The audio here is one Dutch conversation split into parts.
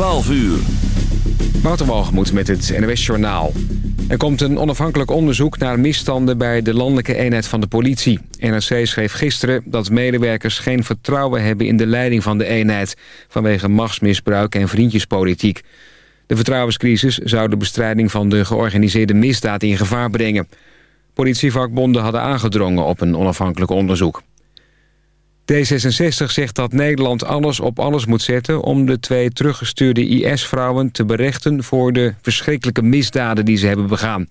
12 uur. Waterwalgemoed met het NOS Journaal. Er komt een onafhankelijk onderzoek naar misstanden bij de landelijke eenheid van de politie. NRC schreef gisteren dat medewerkers geen vertrouwen hebben in de leiding van de eenheid... vanwege machtsmisbruik en vriendjespolitiek. De vertrouwenscrisis zou de bestrijding van de georganiseerde misdaad in gevaar brengen. Politievakbonden hadden aangedrongen op een onafhankelijk onderzoek. D66 zegt dat Nederland alles op alles moet zetten... om de twee teruggestuurde IS-vrouwen te berechten... voor de verschrikkelijke misdaden die ze hebben begaan.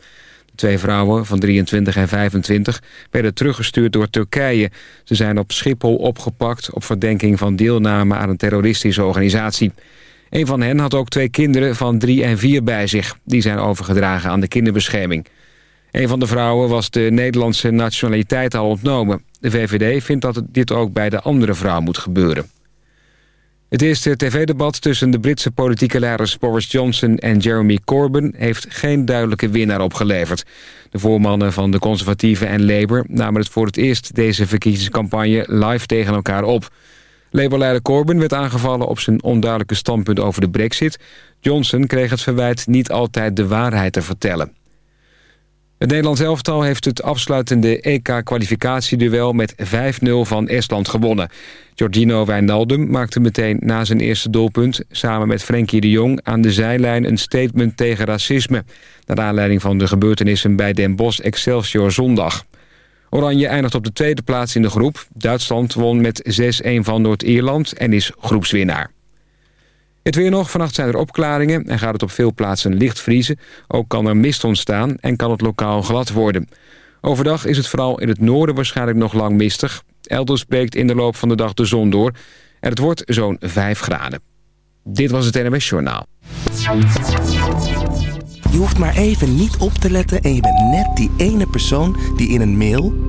De twee vrouwen van 23 en 25 werden teruggestuurd door Turkije. Ze zijn op Schiphol opgepakt op verdenking van deelname... aan een terroristische organisatie. Een van hen had ook twee kinderen van drie en vier bij zich. Die zijn overgedragen aan de kinderbescherming. Een van de vrouwen was de Nederlandse nationaliteit al ontnomen. De VVD vindt dat dit ook bij de andere vrouw moet gebeuren. Het eerste tv-debat tussen de Britse politieke leiders Boris Johnson en Jeremy Corbyn heeft geen duidelijke winnaar opgeleverd. De voormannen van de Conservatieven en Labour namen het voor het eerst deze verkiezingscampagne live tegen elkaar op. Labour-leider Corbyn werd aangevallen op zijn onduidelijke standpunt over de brexit. Johnson kreeg het verwijt niet altijd de waarheid te vertellen. Het Nederlands elftal heeft het afsluitende EK-kwalificatieduel met 5-0 van Estland gewonnen. Giorgino Wijnaldum maakte meteen na zijn eerste doelpunt... samen met Frenkie de Jong aan de zijlijn een statement tegen racisme... naar aanleiding van de gebeurtenissen bij Den Bosch Excelsior zondag. Oranje eindigt op de tweede plaats in de groep. Duitsland won met 6-1 van Noord-Ierland en is groepswinnaar. Het weer nog, vannacht zijn er opklaringen en gaat het op veel plaatsen licht vriezen. Ook kan er mist ontstaan en kan het lokaal glad worden. Overdag is het vooral in het noorden waarschijnlijk nog lang mistig. Elders breekt in de loop van de dag de zon door. En het wordt zo'n 5 graden. Dit was het NMS Journaal. Je hoeft maar even niet op te letten en je bent net die ene persoon die in een mail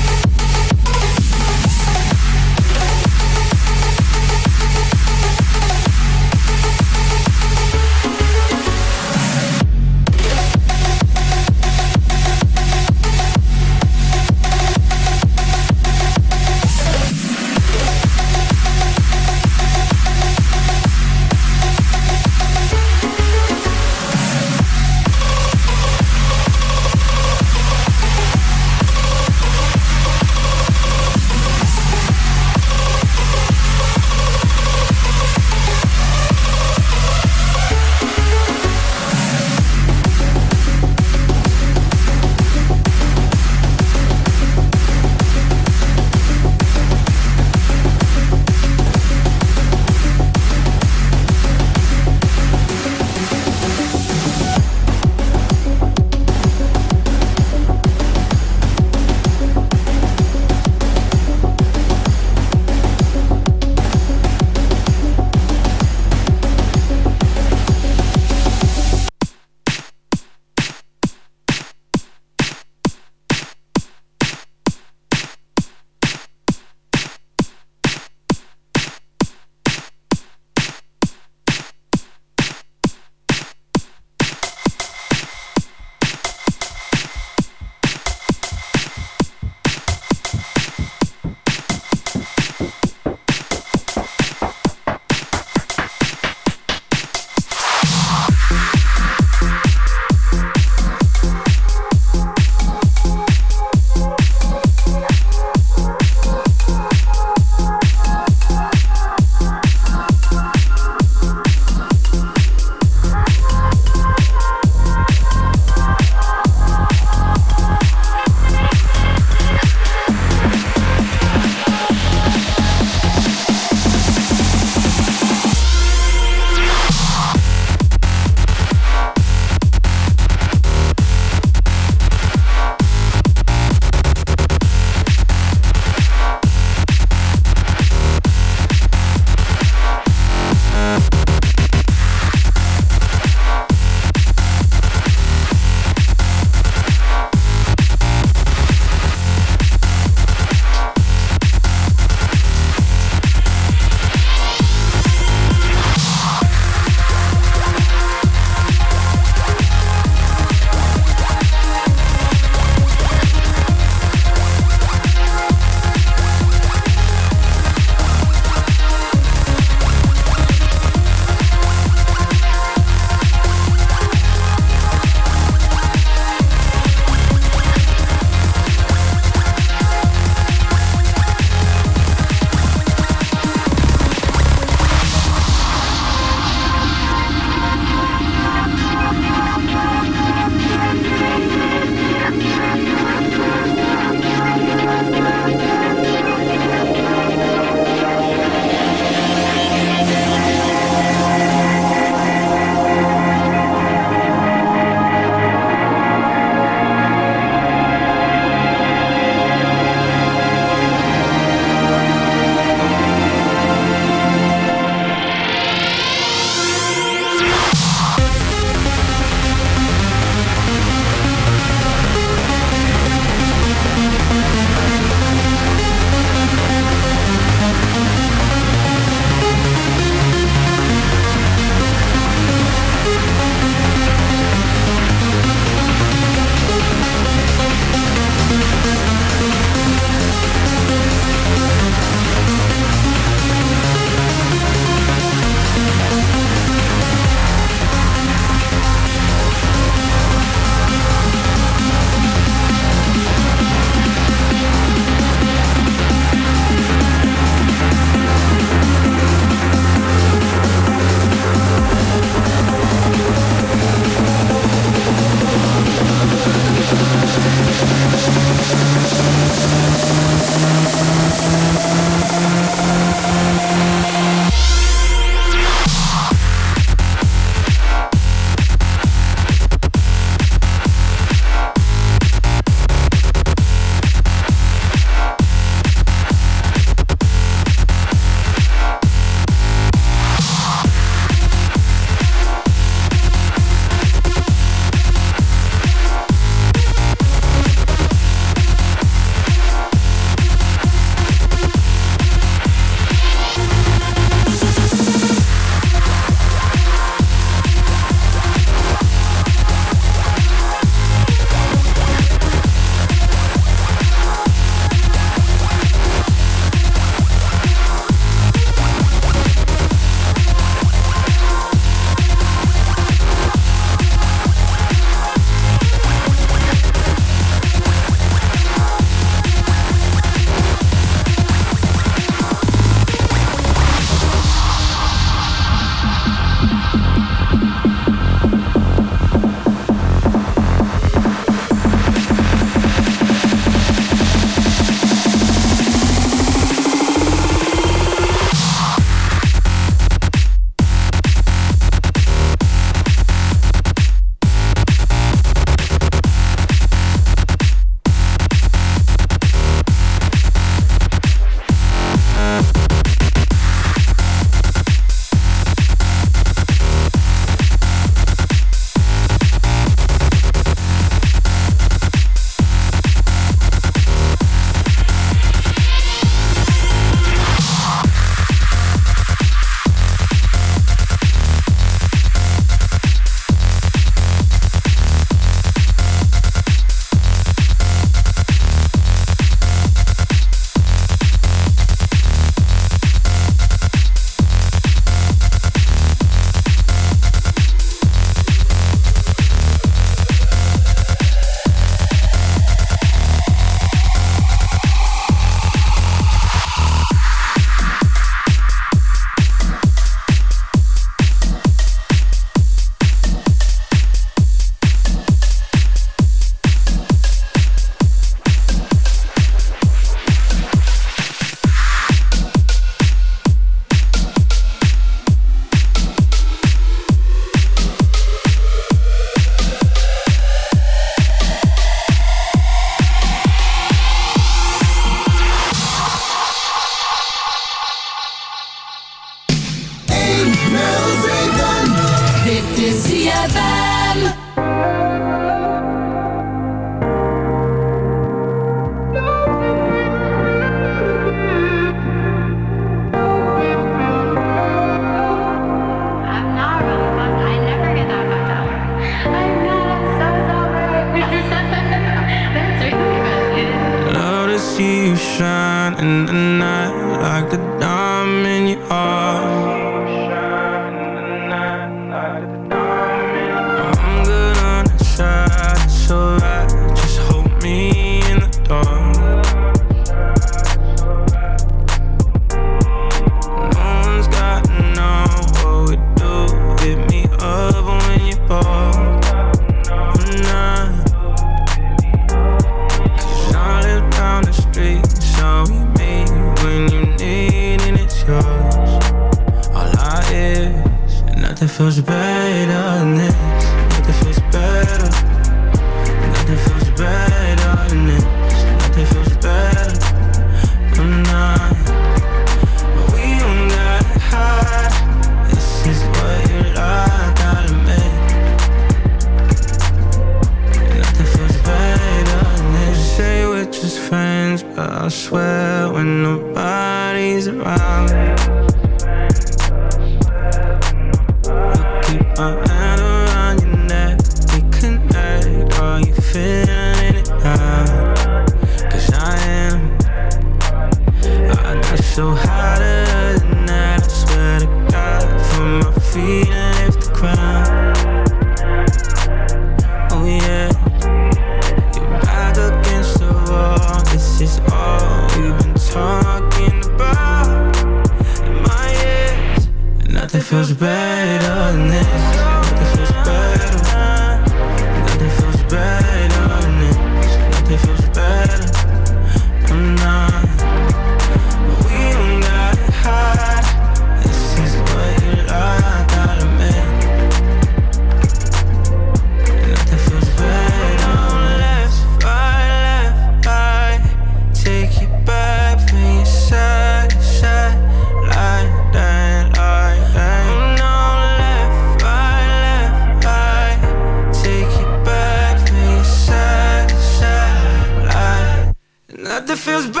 feels better.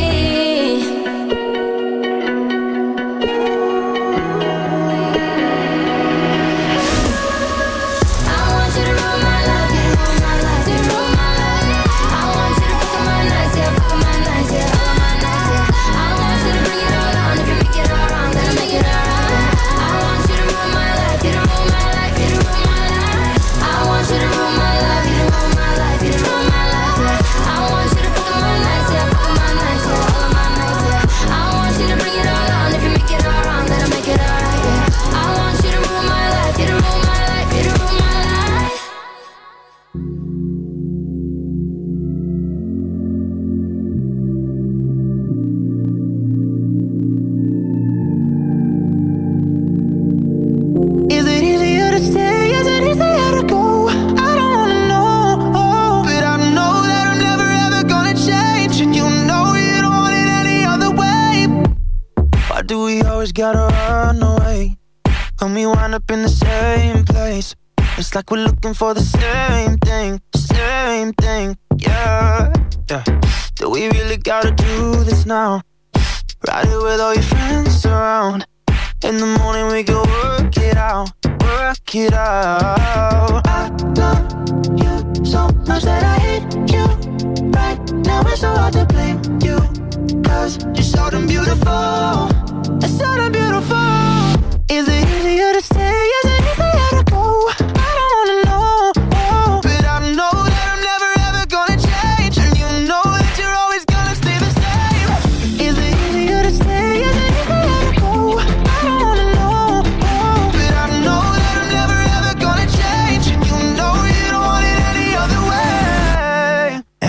for the stain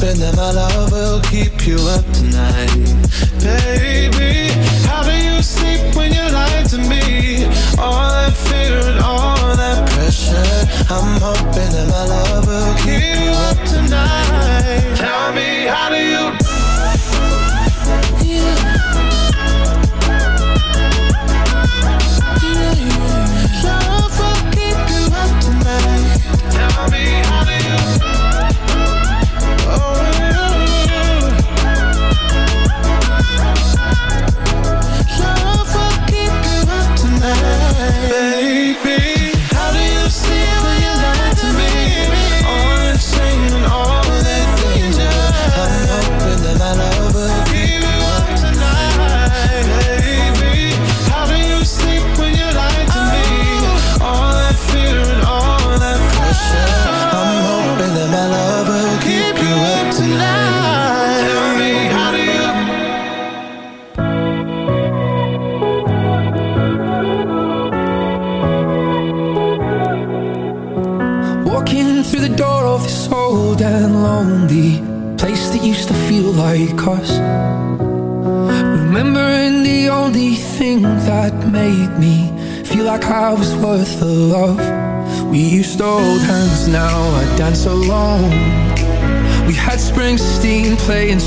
Been that, my love will keep you up tonight, baby.